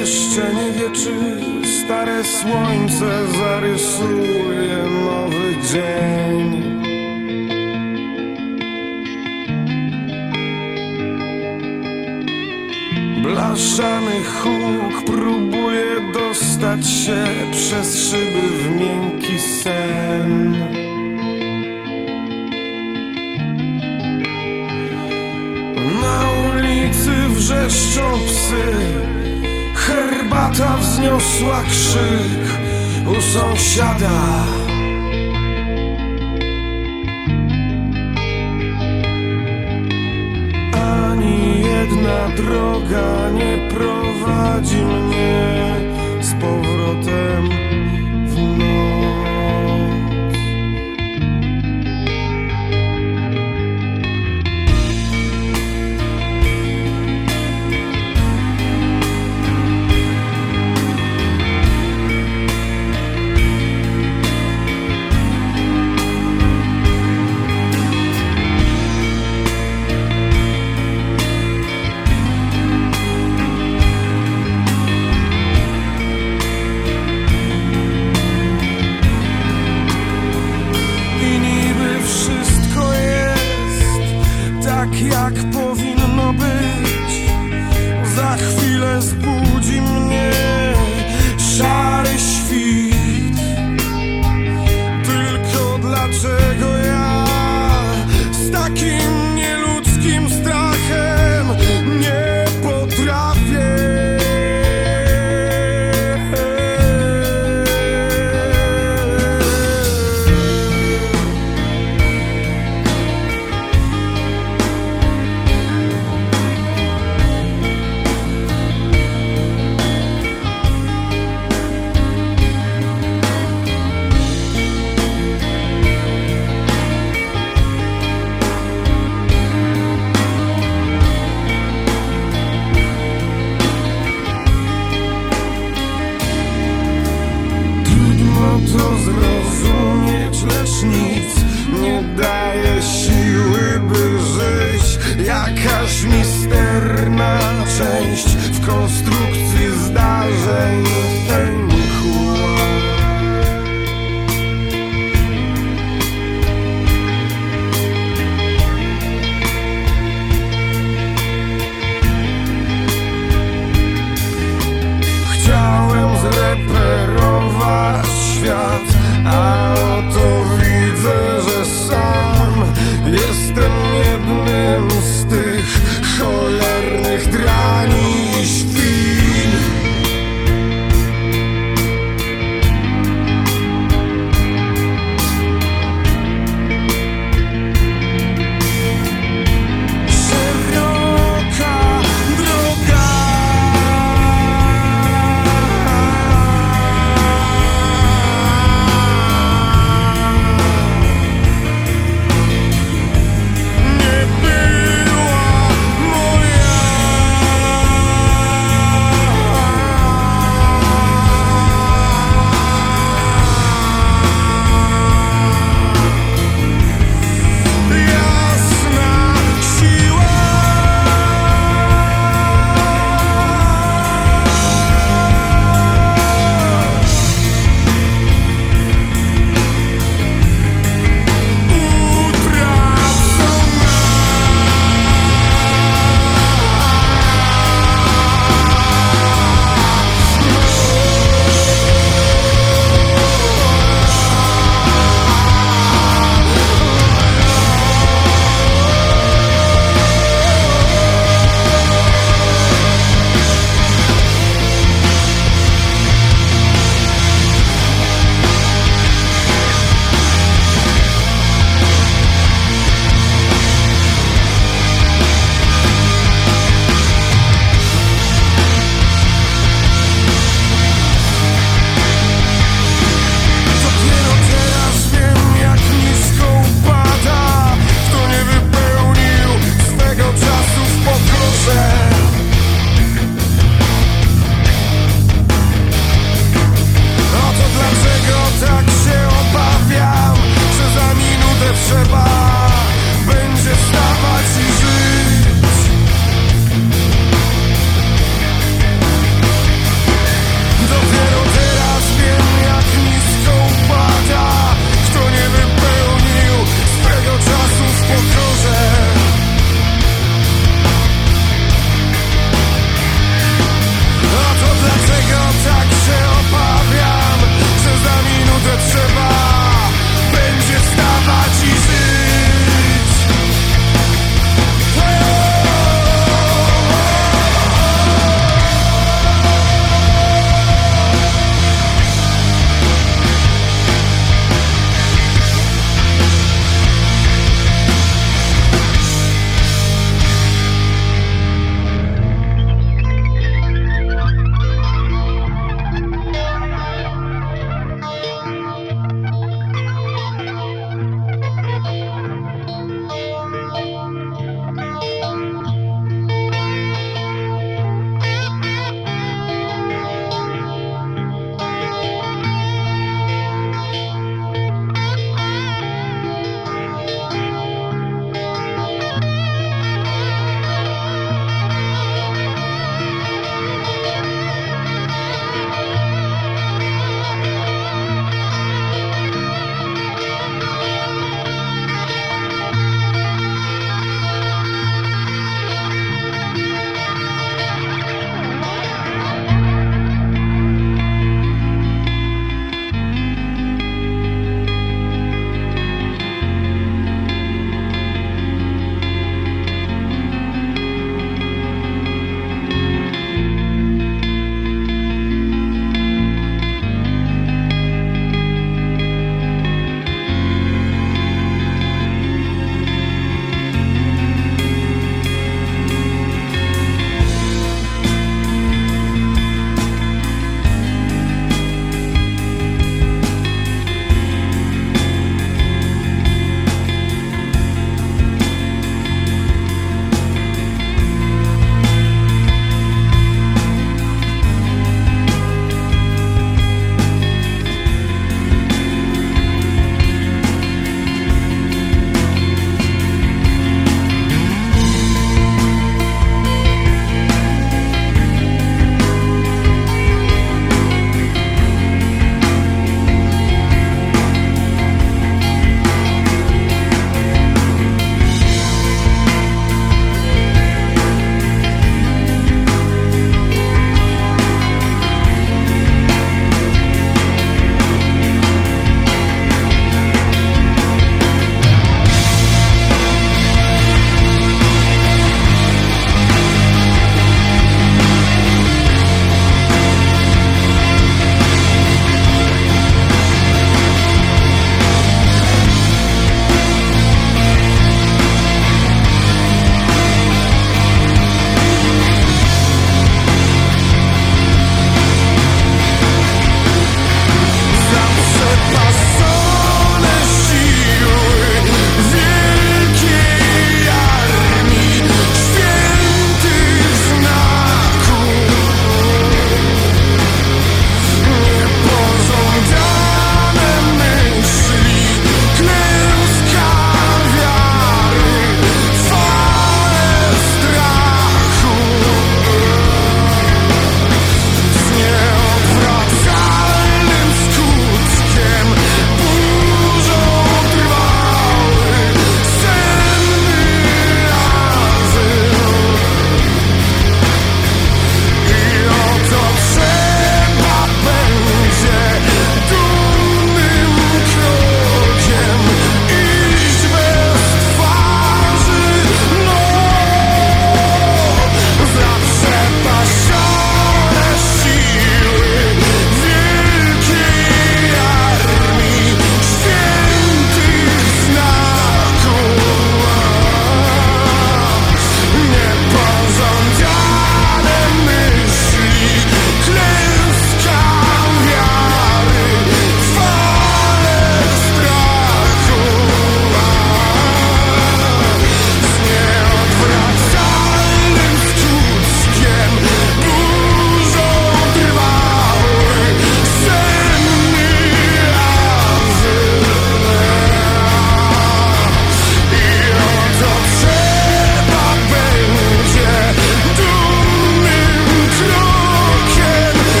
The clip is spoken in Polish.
Jeszcze nie wie, czy stare słońce zarysuje nowy dzień. Blaszany huk próbuje dostać się przez szyby w miękki sen. Na ulicy wrzeszczą psy, herbata wzniosła krzyk u sąsiada. Ani jedna droga nie prowadzi mnie z powrotem w noc.